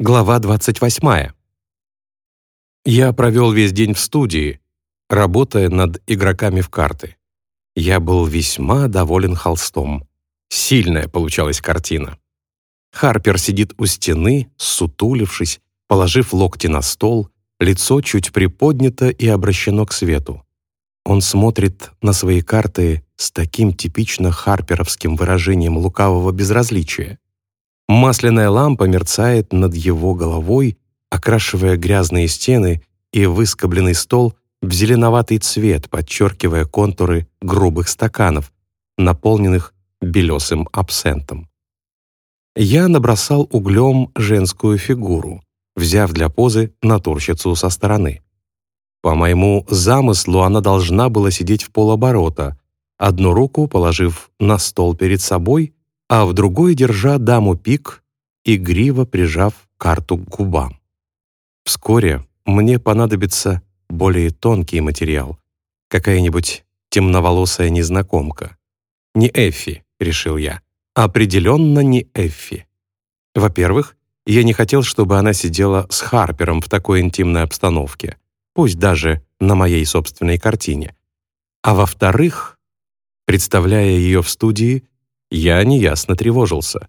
Глава 28. Я провел весь день в студии, работая над игроками в карты. Я был весьма доволен холстом. Сильная получалась картина. Харпер сидит у стены, сутулившись, положив локти на стол, лицо чуть приподнято и обращено к свету. Он смотрит на свои карты с таким типично харперовским выражением лукавого безразличия. Масляная лампа мерцает над его головой, окрашивая грязные стены и выскобленный стол в зеленоватый цвет, подчеркивая контуры грубых стаканов, наполненных белесым абсентом. Я набросал углем женскую фигуру, взяв для позы натурщицу со стороны. По моему замыслу она должна была сидеть в полоборота, одну руку положив на стол перед собой, а в другой держа даму пик, игриво прижав карту к губам. Вскоре мне понадобится более тонкий материал, какая-нибудь темноволосая незнакомка. Не Эффи, решил я. Определенно не Эффи. Во-первых, я не хотел, чтобы она сидела с Харпером в такой интимной обстановке, пусть даже на моей собственной картине. А во-вторых, представляя ее в студии, я неясно тревожился.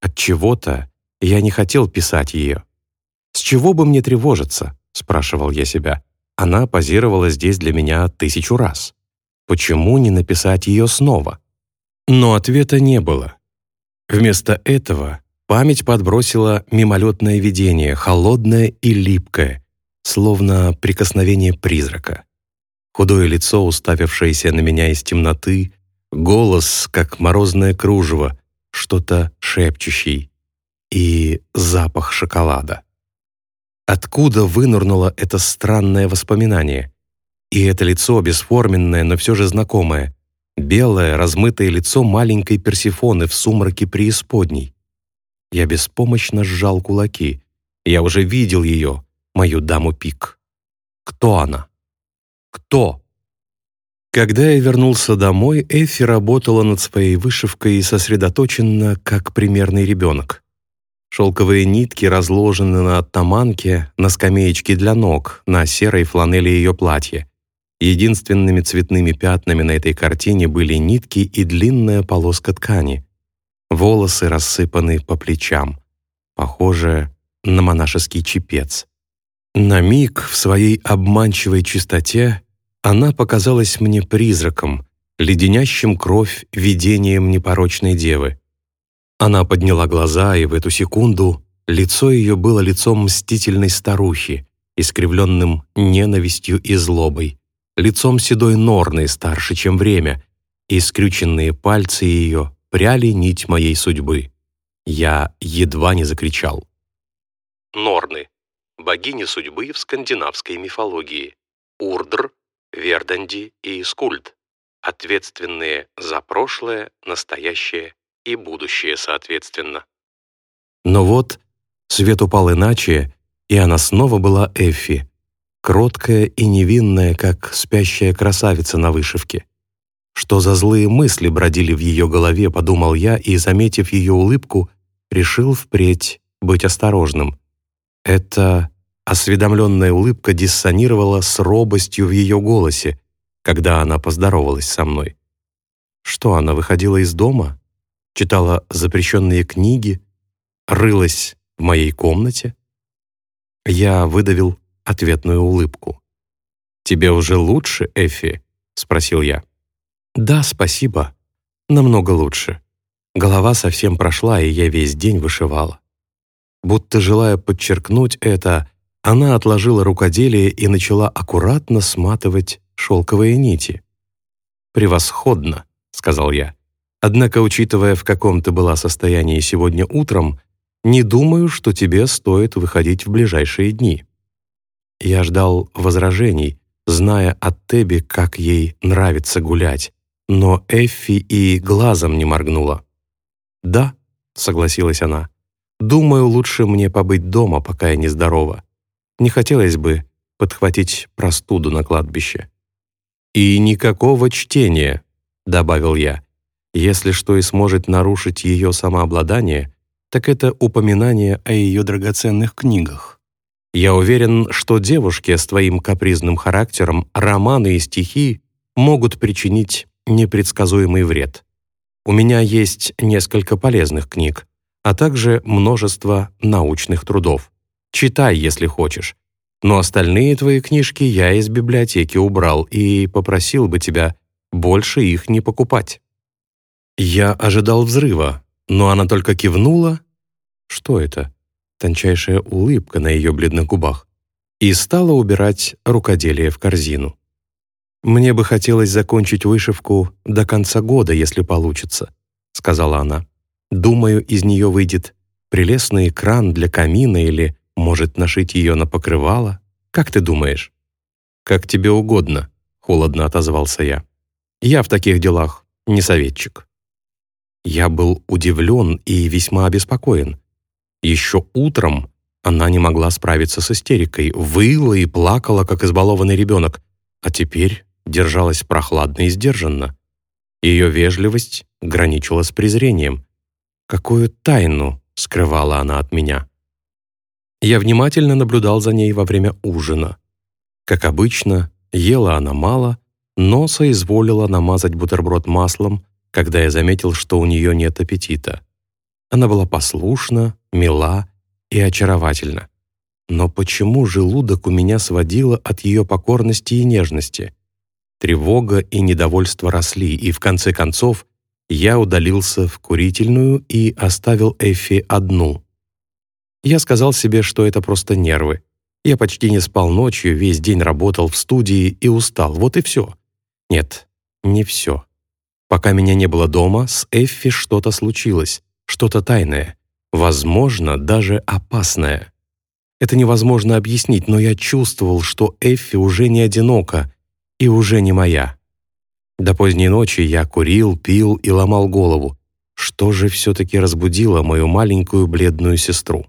От чего-то я не хотел писать ее. «С чего бы мне тревожиться?» — спрашивал я себя. Она позировала здесь для меня тысячу раз. Почему не написать ее снова? Но ответа не было. Вместо этого память подбросила мимолетное видение, холодное и липкое, словно прикосновение призрака. Худое лицо, уставившееся на меня из темноты, голос, как морозное кружево, что-то шепчущий, и запах шоколада. Откуда вынырнуло это странное воспоминание? И это лицо бесформенное, но все же знакомое. Белое, размытое лицо маленькой Персифоны в сумраке преисподней. Я беспомощно сжал кулаки. Я уже видел ее, мою даму Пик. Кто она? Кто? Когда я вернулся домой, Эффи работала над своей вышивкой и сосредоточенно, как примерный ребенок. Шелковые нитки разложены на оттаманке, на скамеечке для ног, на серой фланели ее платья. Единственными цветными пятнами на этой картине были нитки и длинная полоска ткани. Волосы рассыпаны по плечам. Похоже на монашеский чепец. На миг в своей обманчивой чистоте она показалась мне призраком, леденящим кровь видением непорочной девы. Она подняла глаза, и в эту секунду лицо ее было лицом мстительной старухи, искривленным ненавистью и злобой, лицом седой Норны, старше, чем время, и скрюченные пальцы ее пряли нить моей судьбы. Я едва не закричал. Норны — богини судьбы в скандинавской мифологии. Урдр Верданди и Скульт, ответственные за прошлое, настоящее и будущее соответственно. Но вот свет упал иначе, и она снова была Эффи, кроткая и невинная, как спящая красавица на вышивке. Что за злые мысли бродили в ее голове, подумал я, и, заметив ее улыбку, решил впредь быть осторожным. Это Осведомленная улыбка диссонировала с робостью в ее голосе, когда она поздоровалась со мной. Что, она выходила из дома? Читала запрещенные книги? Рылась в моей комнате? Я выдавил ответную улыбку. «Тебе уже лучше, Эфи?» — спросил я. «Да, спасибо. Намного лучше. Голова совсем прошла, и я весь день вышивала». Будто желая подчеркнуть это, она отложила рукоделие и начала аккуратно сматывать шелковые нити. «Превосходно», — сказал я. «Однако, учитывая, в каком ты была состоянии сегодня утром, не думаю, что тебе стоит выходить в ближайшие дни». Я ждал возражений, зная от Тебби, как ей нравится гулять, но Эффи и глазом не моргнула. «Да», — согласилась она, — «думаю, лучше мне побыть дома, пока я нездорова. Не хотелось бы подхватить простуду на кладбище. «И никакого чтения», — добавил я. «Если что и сможет нарушить ее самообладание, так это упоминание о ее драгоценных книгах. Я уверен, что девушке с твоим капризным характером романы и стихи могут причинить непредсказуемый вред. У меня есть несколько полезных книг, а также множество научных трудов. Читай, если хочешь. Но остальные твои книжки я из библиотеки убрал и попросил бы тебя больше их не покупать». Я ожидал взрыва, но она только кивнула. Что это? Тончайшая улыбка на ее бледных губах. И стала убирать рукоделие в корзину. «Мне бы хотелось закончить вышивку до конца года, если получится», — сказала она. «Думаю, из нее выйдет прелестный экран для камина или, может, нашить ее на покрывало. Как ты думаешь?» «Как тебе угодно», — холодно отозвался я. «Я в таких делах не советчик». Я был удивлен и весьма обеспокоен. Еще утром она не могла справиться с истерикой, выла и плакала, как избалованный ребенок, а теперь держалась прохладно и сдержанно. Ее вежливость граничила с презрением. Какую тайну скрывала она от меня? Я внимательно наблюдал за ней во время ужина. Как обычно, ела она мало, но соизволила намазать бутерброд маслом, когда я заметил, что у нее нет аппетита. Она была послушна, мила и очаровательна. Но почему желудок у меня сводило от ее покорности и нежности? Тревога и недовольство росли, и в конце концов я удалился в курительную и оставил Эффи одну. Я сказал себе, что это просто нервы. Я почти не спал ночью, весь день работал в студии и устал, вот и все. Нет, не все. Пока меня не было дома, с Эффи что-то случилось, что-то тайное, возможно, даже опасное. Это невозможно объяснить, но я чувствовал, что Эффи уже не одинока и уже не моя. До поздней ночи я курил, пил и ломал голову. Что же все-таки разбудило мою маленькую бледную сестру?